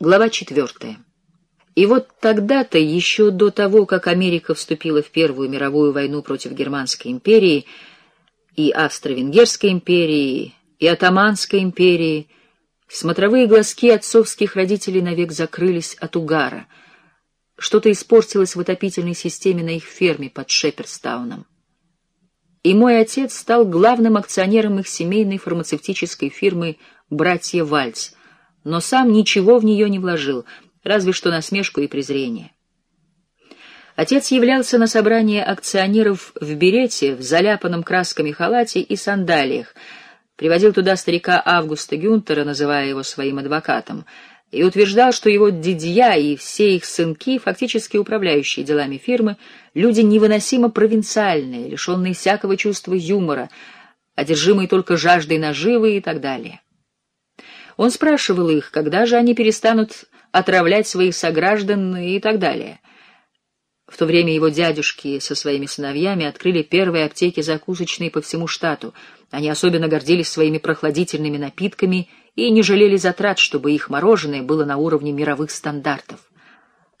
Глава четвертая. И вот тогда-то, еще до того, как Америка вступила в Первую мировую войну против Германской империи и Австро-Венгерской империи, и Отоманской империи, смотровые глазки отцовских родителей навек закрылись от угара. Что-то испортилось в отопительной системе на их ферме под Шеперстауном. И мой отец стал главным акционером их семейной фармацевтической фирмы «Братья Вальц», но сам ничего в нее не вложил, разве что насмешку и презрение. Отец являлся на собрание акционеров в берете, в заляпанном красками халате и сандалиях, приводил туда старика Августа Гюнтера, называя его своим адвокатом, и утверждал, что его дядья и все их сынки, фактически управляющие делами фирмы, люди невыносимо провинциальные, лишенные всякого чувства юмора, одержимые только жаждой наживы и так далее. Он спрашивал их, когда же они перестанут отравлять своих сограждан и так далее. В то время его дядюшки со своими сыновьями открыли первые аптеки-закусочные по всему штату. Они особенно гордились своими прохладительными напитками и не жалели затрат, чтобы их мороженое было на уровне мировых стандартов.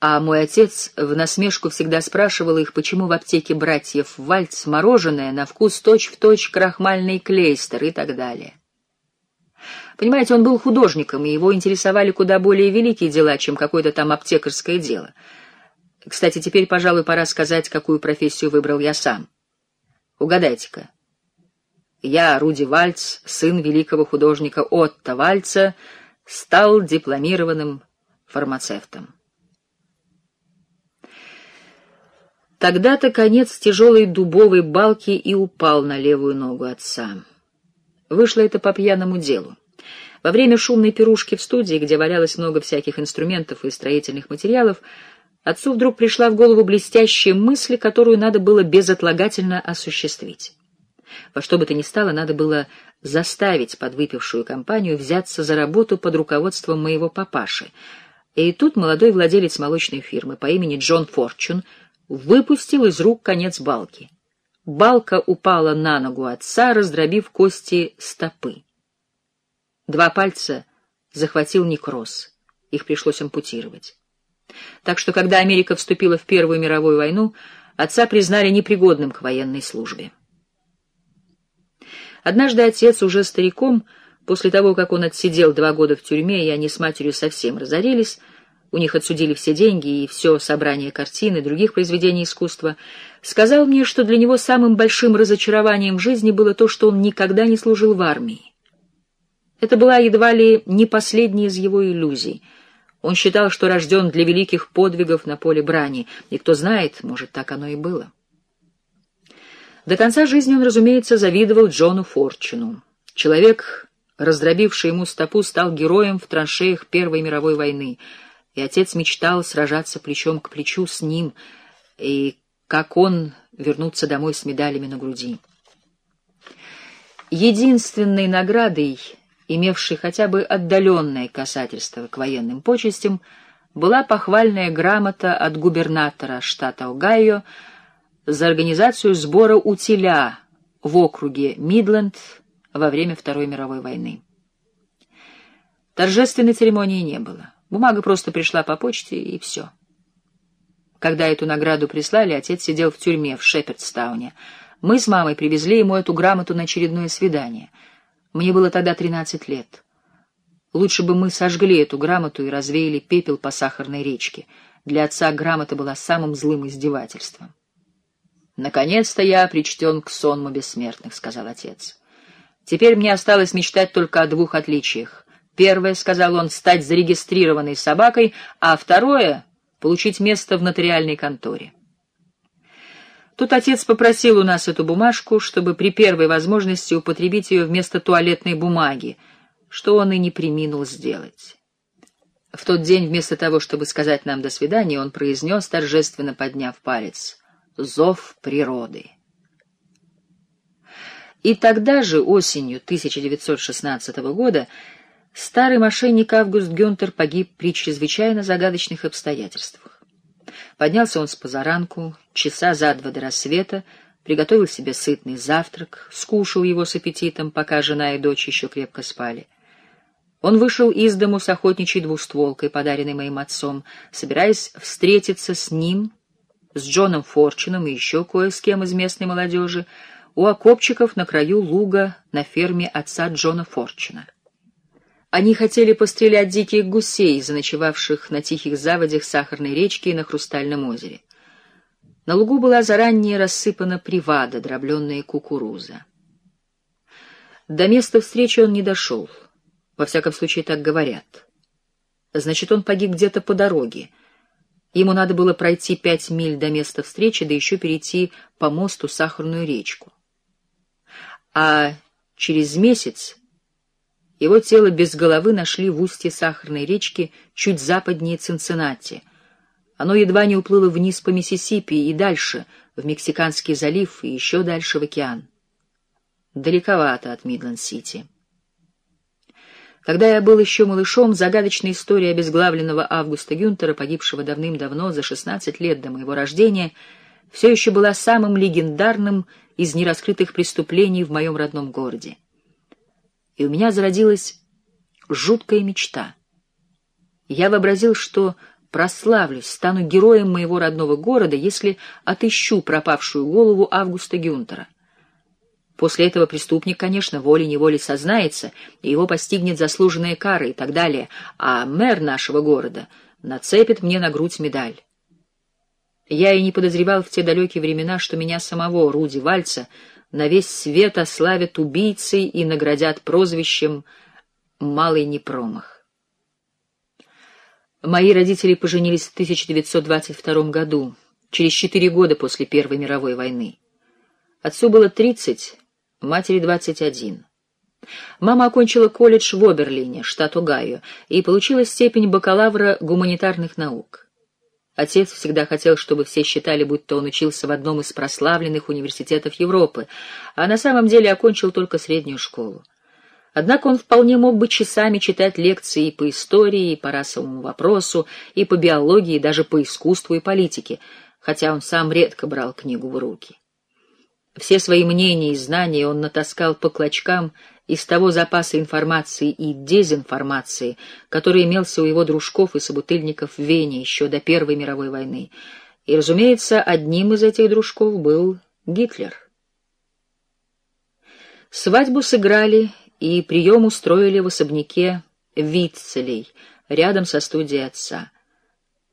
А мой отец в насмешку всегда спрашивал их, почему в аптеке братьев Вальц мороженое на вкус точь-в-точь точь крахмальный клейстер и так далее. Понимаете, он был художником, и его интересовали куда более великие дела, чем какое-то там аптекарское дело. Кстати, теперь, пожалуй, пора сказать, какую профессию выбрал я сам. Угадайте-ка. Я, Руди Вальц, сын великого художника Отто Вальца, стал дипломированным фармацевтом. Тогда-то конец тяжелой дубовой балки и упал на левую ногу отца. Вышло это по пьяному делу. Во время шумной пирушки в студии, где валялось много всяких инструментов и строительных материалов, отцу вдруг пришла в голову блестящая мысль, которую надо было безотлагательно осуществить. Во что бы то ни стало, надо было заставить подвыпившую компанию взяться за работу под руководством моего папаши. И тут молодой владелец молочной фирмы по имени Джон Форчун выпустил из рук конец балки. Балка упала на ногу отца, раздробив кости стопы. Два пальца захватил некроз. Их пришлось ампутировать. Так что, когда Америка вступила в Первую мировую войну, отца признали непригодным к военной службе. Однажды отец, уже стариком, после того, как он отсидел два года в тюрьме, и они с матерью совсем разорились, у них отсудили все деньги и все собрание картин и других произведений искусства, сказал мне, что для него самым большим разочарованием в жизни было то, что он никогда не служил в армии. Это была едва ли не последняя из его иллюзий. Он считал, что рожден для великих подвигов на поле брани, и кто знает, может, так оно и было. До конца жизни он, разумеется, завидовал Джону Форчуну. Человек, раздробивший ему стопу, стал героем в траншеях Первой мировой войны, и отец мечтал сражаться плечом к плечу с ним, и как он вернуться домой с медалями на груди. Единственной наградой имевшей хотя бы отдаленное касательство к военным почестям, была похвальная грамота от губернатора штата Огайо за организацию сбора утиля в округе Мидленд во время Второй мировой войны. Торжественной церемонии не было. Бумага просто пришла по почте, и все. Когда эту награду прислали, отец сидел в тюрьме в Шепердстауне. Мы с мамой привезли ему эту грамоту на очередное свидание — мне было тогда тринадцать лет. Лучше бы мы сожгли эту грамоту и развеяли пепел по сахарной речке. Для отца грамота была самым злым издевательством. «Наконец-то я причтен к сонму бессмертных», — сказал отец. «Теперь мне осталось мечтать только о двух отличиях. Первое, — сказал он, — стать зарегистрированной собакой, а второе — получить место в нотариальной конторе». Тут отец попросил у нас эту бумажку, чтобы при первой возможности употребить ее вместо туалетной бумаги, что он и не приминул сделать. В тот день вместо того, чтобы сказать нам «до свидания», он произнес, торжественно подняв палец, «Зов природы». И тогда же, осенью 1916 года, старый мошенник Август Гюнтер погиб при чрезвычайно загадочных обстоятельствах. Поднялся он с позаранку, часа за два до рассвета, приготовил себе сытный завтрак, скушал его с аппетитом, пока жена и дочь еще крепко спали. Он вышел из дому с охотничьей двустволкой, подаренной моим отцом, собираясь встретиться с ним, с Джоном Форчином и еще кое с кем из местной молодежи, у окопчиков на краю луга на ферме отца Джона Форчина. Они хотели пострелять диких гусей, заночевавших на тихих заводях Сахарной речки и на Хрустальном озере. На лугу была заранее рассыпана привада, дробленная кукуруза. До места встречи он не дошел. Во всяком случае, так говорят. Значит, он погиб где-то по дороге. Ему надо было пройти пять миль до места встречи, да еще перейти по мосту Сахарную речку. А через месяц его тело без головы нашли в устье Сахарной речки чуть западнее Цинциннати. Оно едва не уплыло вниз по Миссисипи и дальше, в Мексиканский залив и еще дальше в океан. Далековато от Мидленд-Сити. Когда я был еще малышом, загадочная история обезглавленного Августа Гюнтера, погибшего давным-давно, за 16 лет до моего рождения, все еще была самым легендарным из нераскрытых преступлений в моем родном городе. И у меня зародилась жуткая мечта. Я вообразил, что прославлюсь, стану героем моего родного города, если отыщу пропавшую голову Августа Гюнтера. После этого преступник, конечно, волей-неволей сознается, и его постигнет заслуженная кара и так далее, а мэр нашего города нацепит мне на грудь медаль. Я и не подозревал в те далекие времена, что меня самого, Руди Вальца, на весь свет ославят убийцей и наградят прозвищем «Малый непромах». Мои родители поженились в 1922 году, через четыре года после Первой мировой войны. Отцу было тридцать, матери двадцать один. Мама окончила колледж в Оберлине, штат Огайо, и получила степень бакалавра гуманитарных наук. Отец всегда хотел, чтобы все считали, будто он учился в одном из прославленных университетов Европы, а на самом деле окончил только среднюю школу. Однако он вполне мог бы часами читать лекции и по истории, и по расовому вопросу, и по биологии, и даже по искусству и политике, хотя он сам редко брал книгу в руки. Все свои мнения и знания он натаскал по клочкам из того запаса информации и дезинформации, который имелся у его дружков и собутыльников в Вене еще до Первой мировой войны. И, разумеется, одним из этих дружков был Гитлер. Свадьбу сыграли и прием устроили в особняке Витцелей, рядом со студией отца.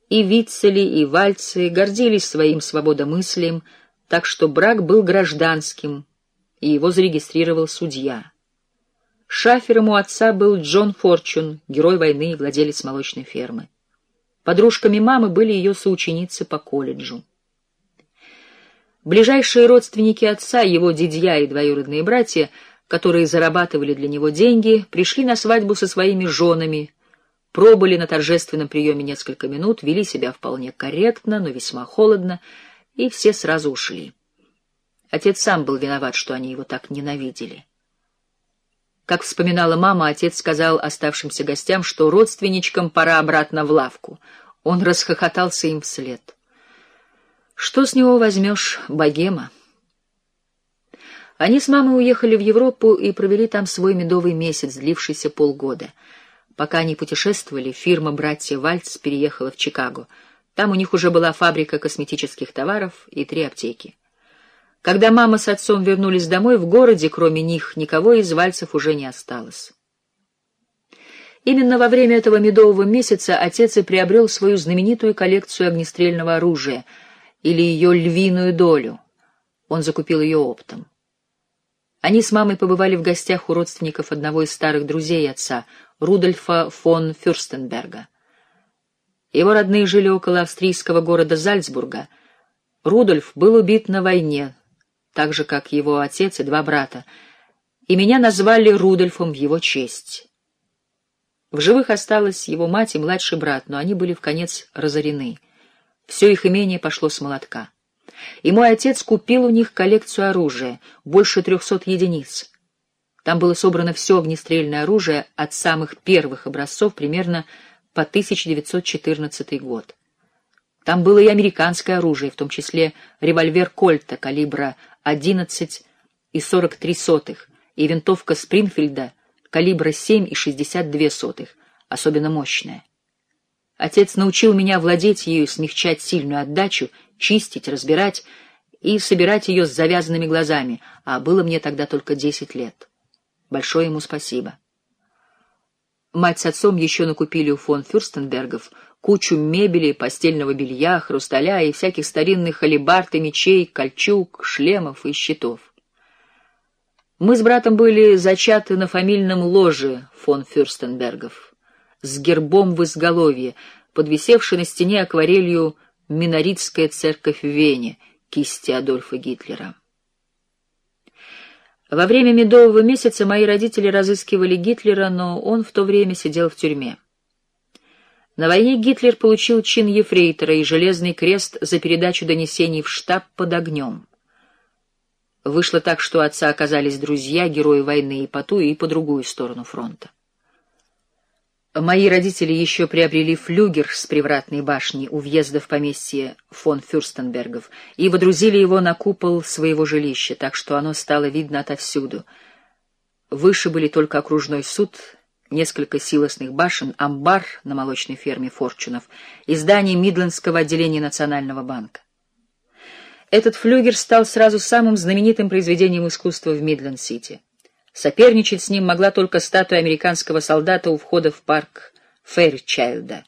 И Витцели, и Вальцы гордились своим свободомыслием, так что брак был гражданским, и его зарегистрировал судья. Шафером у отца был Джон Форчун, герой войны и владелец молочной фермы. Подружками мамы были ее соученицы по колледжу. Ближайшие родственники отца, его дядья и двоюродные братья, которые зарабатывали для него деньги, пришли на свадьбу со своими женами, пробыли на торжественном приеме несколько минут, вели себя вполне корректно, но весьма холодно, и все сразу ушли. Отец сам был виноват, что они его так ненавидели. Как вспоминала мама, отец сказал оставшимся гостям, что родственничкам пора обратно в лавку. Он расхохотался им вслед. Что с него возьмешь, богема? Они с мамой уехали в Европу и провели там свой медовый месяц, длившийся полгода. Пока они путешествовали, фирма «Братья Вальц» переехала в Чикаго — там у них уже была фабрика косметических товаров и три аптеки. Когда мама с отцом вернулись домой, в городе, кроме них, никого из вальцев уже не осталось. Именно во время этого медового месяца отец и приобрел свою знаменитую коллекцию огнестрельного оружия, или ее львиную долю. Он закупил ее оптом. Они с мамой побывали в гостях у родственников одного из старых друзей отца, Рудольфа фон Фюрстенберга. Его родные жили около австрийского города Зальцбурга. Рудольф был убит на войне, так же, как его отец и два брата, и меня назвали Рудольфом в его честь. В живых осталась его мать и младший брат, но они были в конец разорены. Все их имение пошло с молотка. И мой отец купил у них коллекцию оружия, больше трехсот единиц. Там было собрано все огнестрельное оружие от самых первых образцов примерно по 1914 год. Там было и американское оружие, в том числе револьвер Кольта калибра 11 и 43 сотых и винтовка Спрингфилда калибра 7,62, особенно мощная. Отец научил меня владеть ею, смягчать сильную отдачу, чистить, разбирать и собирать ее с завязанными глазами, а было мне тогда только десять лет. Большое ему спасибо. Мать с отцом еще накупили у фон Фюрстенбергов кучу мебели, постельного белья, хрусталя и всяких старинных алебард и мечей, кольчуг, шлемов и щитов. Мы с братом были зачаты на фамильном ложе фон Фюрстенбергов с гербом в изголовье, подвисевшей на стене акварелью Миноритская церковь в Вене, кисти Адольфа Гитлера. Во время медового месяца мои родители разыскивали Гитлера, но он в то время сидел в тюрьме. На войне Гитлер получил чин ефрейтора и железный крест за передачу донесений в штаб под огнем. Вышло так, что отца оказались друзья, герои войны и по ту, и по другую сторону фронта. Мои родители еще приобрели флюгер с привратной башней у въезда в поместье фон Фюрстенбергов и водрузили его на купол своего жилища, так что оно стало видно отовсюду. Выше были только окружной суд, несколько силосных башен, амбар на молочной ферме Форчунов и здание Мидлендского отделения Национального банка. Этот флюгер стал сразу самым знаменитым произведением искусства в Мидленд-Сити. Соперничать с ним могла только статуя американского солдата у входа в парк Фэрчайлда.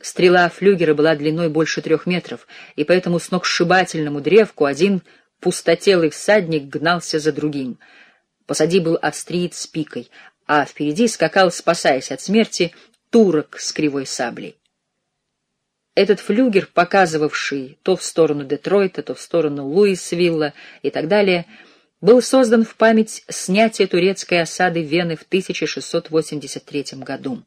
Стрела флюгера была длиной больше трех метров, и поэтому с сногсшибательному древку один пустотелый всадник гнался за другим. Посади был австриец с пикой, а впереди скакал, спасаясь от смерти, турок с кривой саблей. Этот флюгер, показывавший то в сторону Детройта, то в сторону Луисвилла и так далее, был создан в память снятия турецкой осады Вены в 1683 году.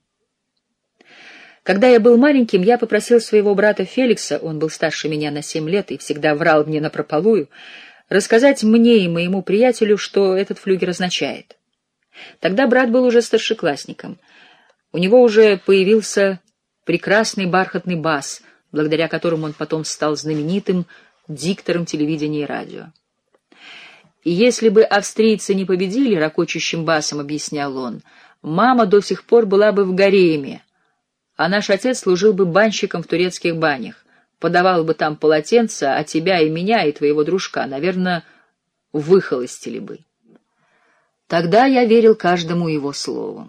Когда я был маленьким, я попросил своего брата Феликса, он был старше меня на семь лет и всегда врал мне напропалую, рассказать мне и моему приятелю, что этот флюгер означает. Тогда брат был уже старшеклассником. У него уже появился прекрасный бархатный бас, благодаря которому он потом стал знаменитым диктором телевидения и радио. И если бы австрийцы не победили, ракочущим басом объяснял он, мама до сих пор была бы в гареме, а наш отец служил бы банщиком в турецких банях, подавал бы там полотенца, а тебя и меня, и твоего дружка, наверное, выхолостили бы. Тогда я верил каждому его слову.